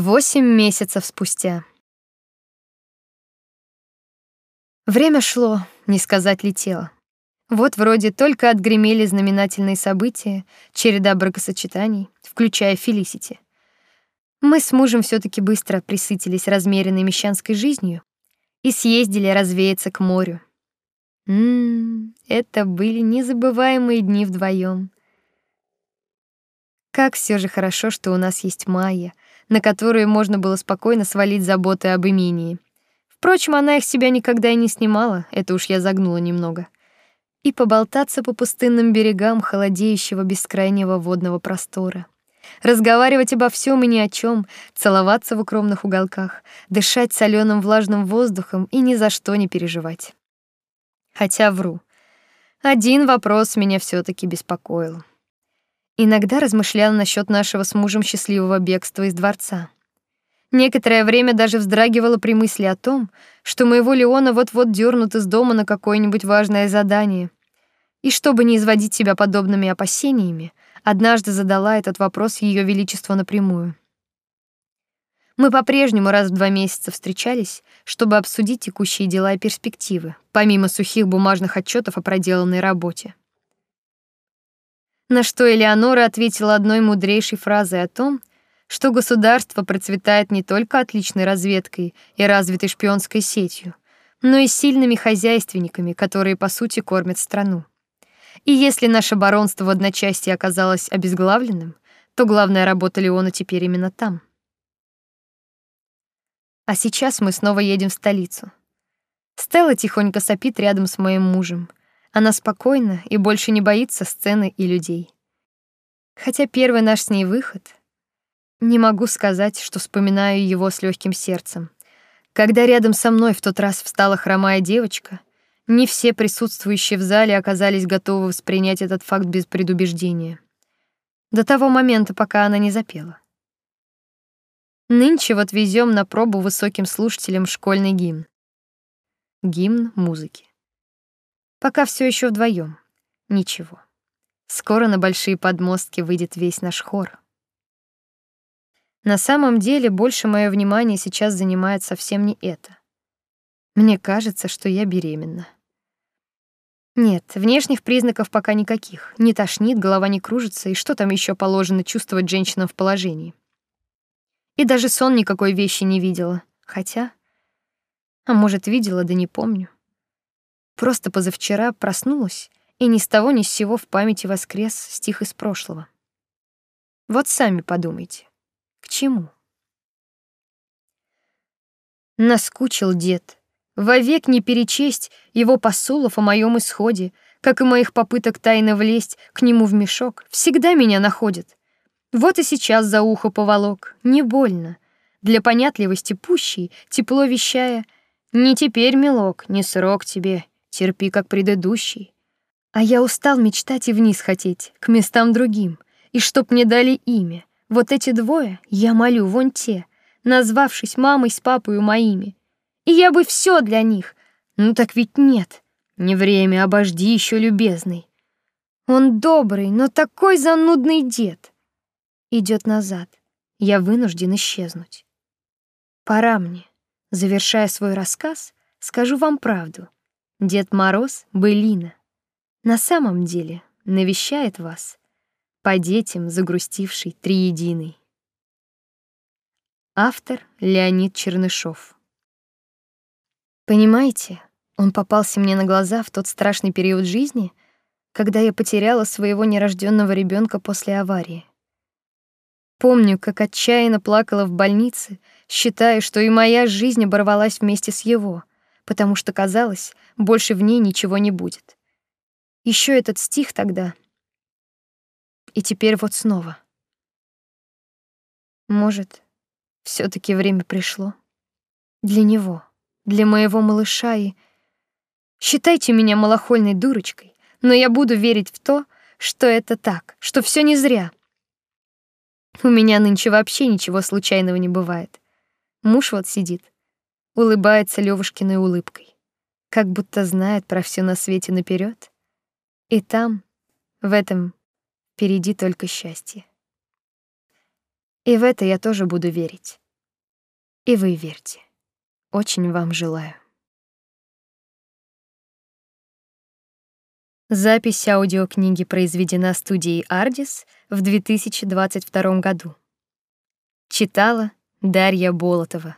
Восемь месяцев спустя. Время шло, не сказать летело. Вот вроде только отгремели знаменательные события, череда бракосочетаний, включая Фелисити. Мы с мужем все таки быстро присытились размеренной мещанской жизнью и съездили развеяться к морю. Мм, это были незабываемые дни вдвоем. Как все же хорошо, что у нас есть Майя — на которую можно было спокойно свалить заботы об имении. Впрочем, она их себя никогда и не снимала, это уж я загнула немного. И поболтаться по пустынным берегам холодеющего бескрайнего водного простора. Разговаривать обо всем и ни о чем, целоваться в укромных уголках, дышать соленым влажным воздухом и ни за что не переживать. Хотя вру. Один вопрос меня все таки беспокоил. Иногда размышляла насчет нашего с мужем счастливого бегства из дворца. Некоторое время даже вздрагивала при мысли о том, что моего Леона вот-вот дернут из дома на какое-нибудь важное задание. И чтобы не изводить себя подобными опасениями, однажды задала этот вопрос ее величеству напрямую. Мы по-прежнему раз в два месяца встречались, чтобы обсудить текущие дела и перспективы, помимо сухих бумажных отчетов о проделанной работе. На что Элеонора ответила одной мудрейшей фразой о том, что государство процветает не только отличной разведкой и развитой шпионской сетью, но и сильными хозяйственниками, которые по сути кормят страну. И если наше баронство в одночасье оказалось обезглавленным, то главная работа Леона теперь именно там. А сейчас мы снова едем в столицу. Стелла тихонько сопит рядом с моим мужем. Она спокойна и больше не боится сцены и людей. Хотя первый наш с ней выход, не могу сказать, что вспоминаю его с легким сердцем. Когда рядом со мной в тот раз встала хромая девочка, не все присутствующие в зале оказались готовы воспринять этот факт без предубеждения. До того момента, пока она не запела. Нынче вот везем на пробу высоким слушателям школьный гимн. Гимн музыки. Пока все еще вдвоем. Ничего. Скоро на большие подмостки выйдет весь наш хор. На самом деле, больше мое внимание сейчас занимает совсем не это. Мне кажется, что я беременна. Нет, внешних признаков пока никаких. Не тошнит, голова не кружится, и что там еще положено чувствовать женщинам в положении. И даже сон никакой вещи не видела. Хотя, а может, видела, да не помню. Просто позавчера проснулась, и ни с того ни с сего в памяти воскрес стих из прошлого. Вот сами подумайте, к чему? Наскучил дед. Вовек не перечесть его посулов о моем исходе, как и моих попыток тайно влезть к нему в мешок, всегда меня находит. Вот и сейчас за ухо поволок, не больно. Для понятливости пущей, тепло вещая, «Не теперь, милок, не срок тебе, терпи, как предыдущий. А я устал мечтать и вниз хотеть, к местам другим, и чтоб мне дали имя. Вот эти двое, я молю, вон те, назвавшись мамой с папой моими. И я бы все для них. Ну так ведь нет. Не время, обожди еще, любезный. Он добрый, но такой занудный дед. Идет назад. Я вынужден исчезнуть. Пора мне. Завершая свой рассказ, скажу вам правду. Дед Мороз — былина. На самом деле навещает вас по детям загрустивший триединый. Автор Леонид Чернышов. Понимаете, он попался мне на глаза в тот страшный период жизни, когда я потеряла своего нерожденного ребенка после аварии. Помню, как отчаянно плакала в больнице, считая, что и моя жизнь оборвалась вместе с его, потому что казалось, больше в ней ничего не будет. Еще этот стих тогда. И теперь вот снова. Может, все таки время пришло для него, для моего малыша и считайте меня малохольной дурочкой, но я буду верить в то, что это так, что все не зря. У меня нынче вообще ничего случайного не бывает. Муж вот сидит, улыбается Левушкиной улыбкой, как будто знает про все на свете наперед. И там, в этом, впереди только счастье. И в это я тоже буду верить. И вы верьте. Очень вам желаю. Запись аудиокниги произведена студией Ardis в 2022 году. Читала Дарья Болотова.